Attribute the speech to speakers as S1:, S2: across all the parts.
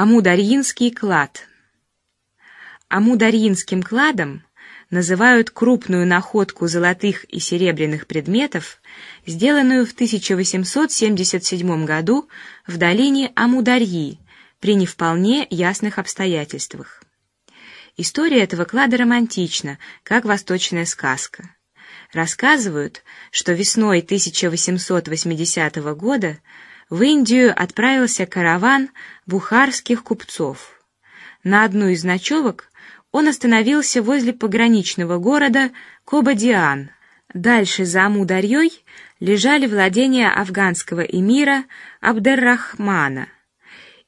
S1: Амударьинский клад. Амударьинским кладом называют крупную находку золотых и серебряных предметов, сделанную в 1877 году в долине Амударьи при не вполне ясных обстоятельствах. История этого клада романтична, как восточная сказка. Рассказывают, что весной 1880 года в Индию отправился караван бухарских купцов. На одну из ночевок он остановился возле пограничного города Кобадиан. Дальше за Амударьей лежали владения афганского эмира Абдеррахмана.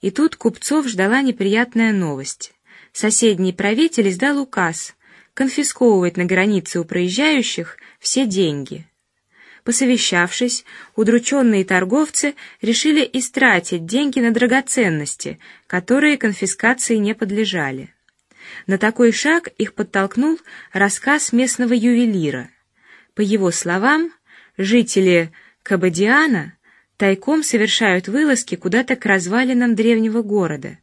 S1: И тут купцов ждала неприятная новость. Соседний правитель издал указ конфисковывать на границе у проезжающих все деньги. Посовещавшись, удрученные торговцы решили истратить деньги на драгоценности, которые конфискации не подлежали. На такой шаг их подтолкнул рассказ местного ювелира. По его словам, жители Кабадиана тайком совершают вылазки куда-то к развалинам древнего города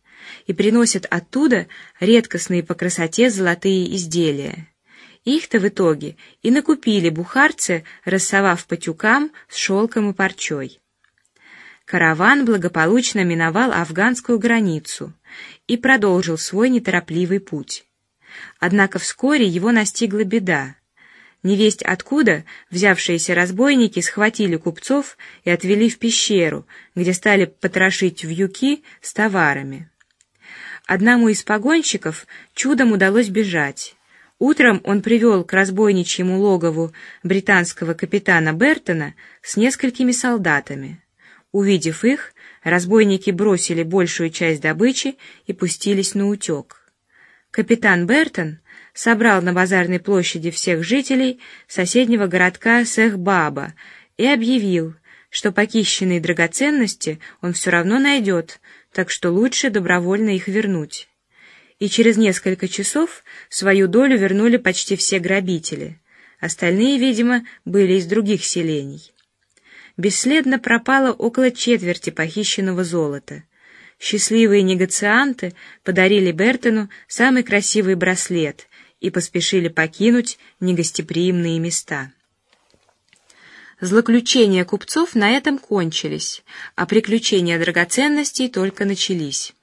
S1: и приносят оттуда редкостные по красоте золотые изделия. Их-то в итоге и накупили бухарцы, рассовав по тюкам с шелком и парчой. Караван благополучно миновал афганскую границу и продолжил свой неторопливый путь. Однако вскоре его настигла беда. Невесть откуда взявшиеся разбойники схватили купцов и отвели в пещеру, где стали потрошить вьюки с товарами. Одному из погонщиков чудом удалось бежать. Утром он привел к разбойничьему логову британского капитана Бертона с несколькими солдатами. Увидев их, разбойники бросили большую часть добычи и пустились на утек. Капитан Бертон собрал на базарной площади всех жителей соседнего городка Сехбаба и объявил, что похищенные драгоценности он все равно найдет, так что лучше добровольно их вернуть и через несколько часов свою долю вернули почти все грабители. Остальные, видимо, были из других селений. Бесследно пропало около четверти похищенного золота. Счастливые негацианты подарили Бертону самый красивый браслет и поспешили покинуть негостеприимные места. Злоключения купцов на этом кончились, а приключения драгоценностей только начались.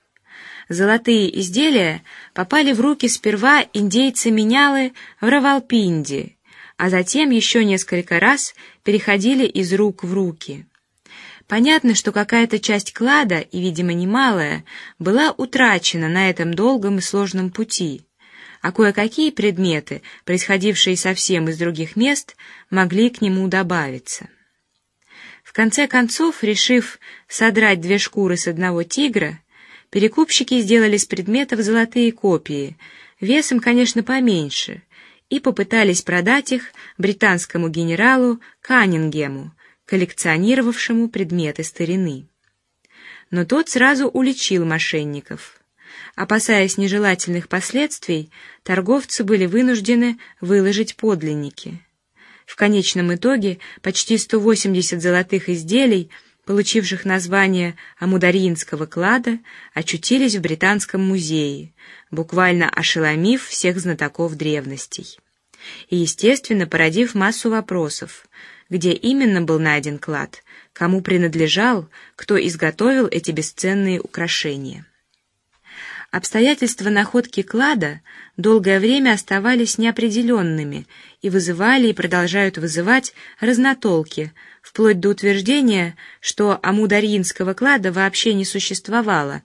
S1: Золотые изделия попали в руки сперва индейца Менялы в Равалпинди, а затем еще несколько раз переходили из рук в руки. Понятно, что какая-то часть клада, и, видимо, немалая, была утрачена на этом долгом и сложном пути, а кое-какие предметы, происходившие совсем из других мест, могли к нему добавиться. В конце концов, решив содрать две шкуры с одного тигра, Перекупщики сделали с предметов золотые копии, весом, конечно, поменьше, и попытались продать их британскому генералу Каннингему, коллекционировавшему предметы старины. Но тот сразу уличил мошенников. Опасаясь нежелательных последствий, торговцы были вынуждены выложить подлинники. В конечном итоге почти 180 золотых изделий получивших название Амударьинского клада, очутились в британском музее, буквально ошеломив всех знатоков древностей и, естественно, породив массу вопросов: где именно был найден клад, кому принадлежал, кто изготовил эти бесценные украшения. Обстоятельства находки клада долгое время оставались неопределенными и вызывали и продолжают вызывать разнотолки, вплоть до утверждения, что амударьинского клада вообще не существовало,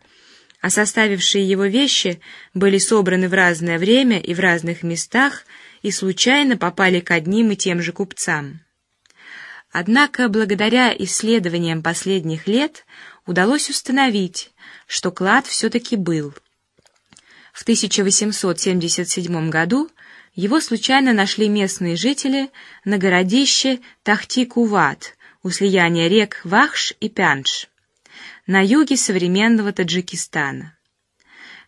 S1: а составившие его вещи были собраны в разное время и в разных местах и случайно попали к одним и тем же купцам. Однако, благодаря исследованиям последних лет, удалось установить, что клад все-таки был. В 1877 году его случайно нашли местные жители на городище Тахти-Куват у слияния рек Вахш и Пянш на юге современного Таджикистана.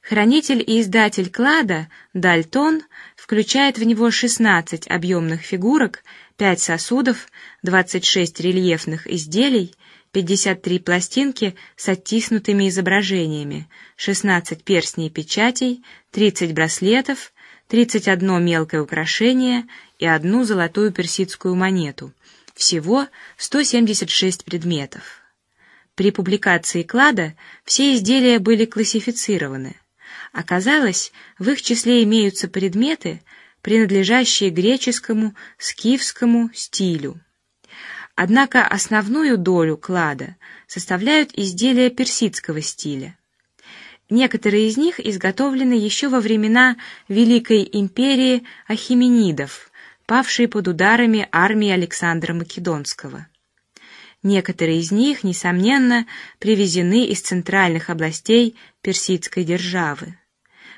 S1: Хранитель и издатель клада Дальтон включает в него 16 объемных фигурок, 5 сосудов, 26 рельефных изделий, 53 пластинки с оттиснутыми изображениями, 16 перстней и печатей, 30 браслетов, 31 мелкое украшение и одну золотую персидскую монету. Всего 176 предметов. При публикации клада все изделия были классифицированы. Оказалось, в их числе имеются предметы, принадлежащие греческому, скифскому стилю. Однако основную долю клада составляют изделия персидского стиля. Некоторые из них изготовлены еще во времена Великой империи Ахименидов, павшей под ударами армии Александра Македонского. Некоторые из них, несомненно, привезены из центральных областей персидской державы.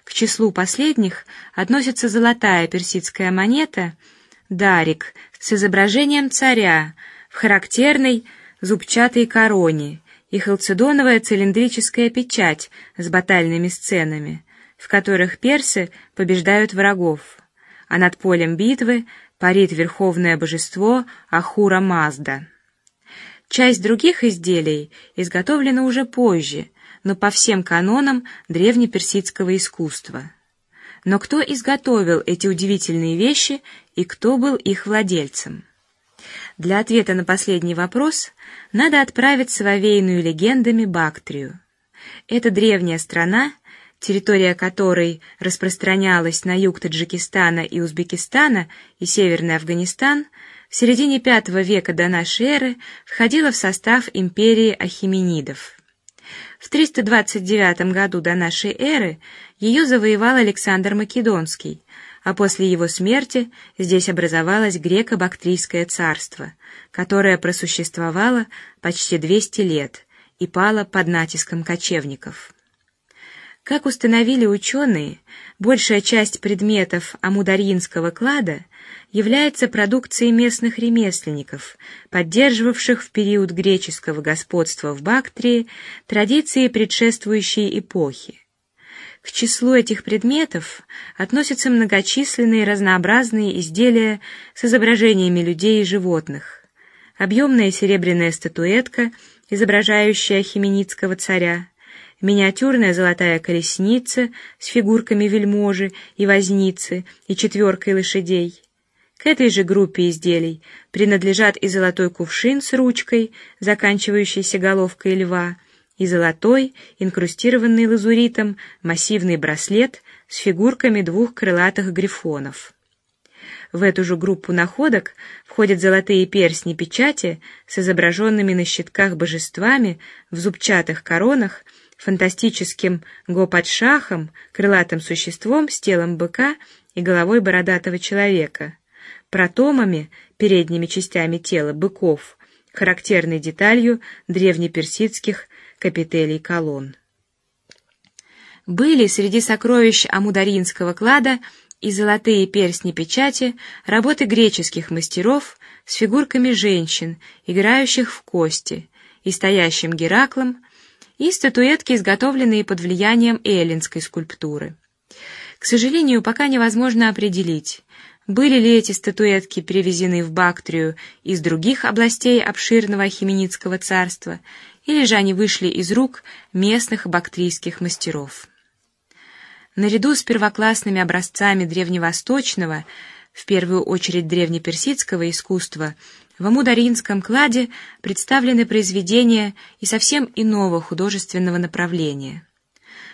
S1: К числу последних относится золотая персидская монета дарик с изображением царя в характерной зубчатой короне и халцедоновая цилиндрическая печать с батальными сценами, в которых персы побеждают врагов, а над полем битвы парит верховное божество Ахура Мазда. Часть других изделий изготовлена уже позже, но по всем канонам древнеперсидского искусства. Но кто изготовил эти удивительные вещи и кто был их владельцем? Для ответа на последний вопрос надо отправиться в овеянную легендами Бактрию. Это древняя страна, территория которой распространялась на юг Таджикистана и Узбекистана и северный Афганистан, в середине V века до нашей эры входила в состав империи Ахименидов. В 329 году до нашей эры ее завоевал Александр Македонский, а после его смерти здесь образовалось греко-бактрийское царство, которое просуществовало почти 200 лет и пало под натиском кочевников. Как установили ученые, большая часть предметов амударьинского клада является продукцией местных ремесленников, поддерживавших в период греческого господства в Бактрии традиции предшествующей эпохи. К числу этих предметов относятся многочисленные разнообразные изделия с изображениями людей и животных, объемная серебряная статуэтка, изображающая хименидского царя, миниатюрная золотая колесница с фигурками вельможи и возницы и четверкой лошадей. К этой же группе изделий принадлежат и золотой кувшин с ручкой, заканчивающейся головкой льва, и золотой, инкрустированный лазуритом, массивный браслет с фигурками двух крылатых грифонов. В эту же группу находок входят золотые перстни печати с изображенными на щитках божествами в зубчатых коронах, фантастическим гопадшахом, крылатым существом с телом быка и головой бородатого человека, протомами, передними частями тела быков, характерной деталью древнеперсидских капителей колонн. Были среди сокровищ амударинского клада и золотые перстни печати, работы греческих мастеров с фигурками женщин, играющих в кости, и стоящим Гераклом, и статуэтки, изготовленные под влиянием эллинской скульптуры. К сожалению, пока невозможно определить, были ли эти статуэтки привезены в Бактрию из других областей обширного Ахименидского царства или же они вышли из рук местных бактрийских мастеров. Наряду с первоклассными образцами древневосточного, в первую очередь древнеперсидского искусства, в Амударинском кладе представлены произведения и совсем иного художественного направления.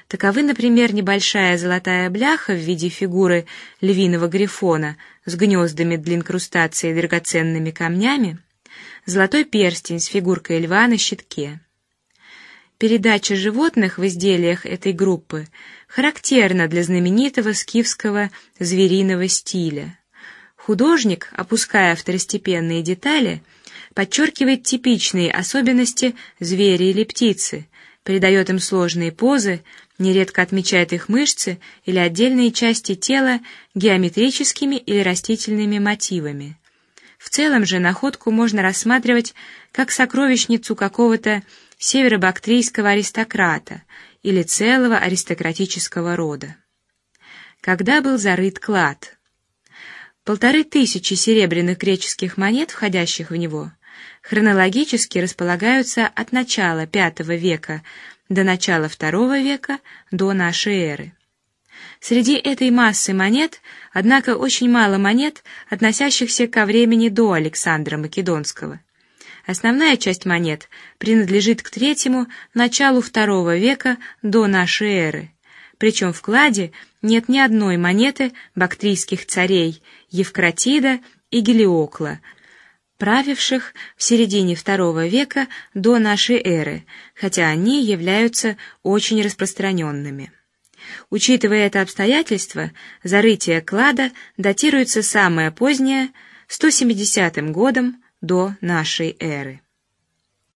S1: Таковы, например, небольшая золотая бляха в виде фигуры львиного грифона с гнездами для инкрустации драгоценными камнями золотой перстень с фигуркой льва на щитке. Передача животных в изделиях этой группы характерна для знаменитого скифского звериного стиля. Художник, опуская второстепенные детали, подчеркивает типичные особенности зверя или птицы, придает им сложные позы, нередко отмечает их мышцы или отдельные части тела геометрическими или растительными мотивами. В целом же находку можно рассматривать как сокровищницу какого-то северобактрийского аристократа или целого аристократического рода. Когда был зарыт клад? Полторы тысячи серебряных греческих монет, входящих в него, хронологически располагаются от начала V века до начала II века до нашей эры. Среди этой массы монет, однако, очень мало монет, относящихся ко времени до Александра Македонского. Основная часть монет принадлежит к третьему началу второго века до нашей эры. Причем в кладе нет ни одной монеты бактрийских царей Евкратида и Гелиокла, правивших в середине второго века до нашей эры, хотя они являются очень распространенными. Учитывая это обстоятельство, зарытие клада датируется самое позднее 170 годом до нашей эры.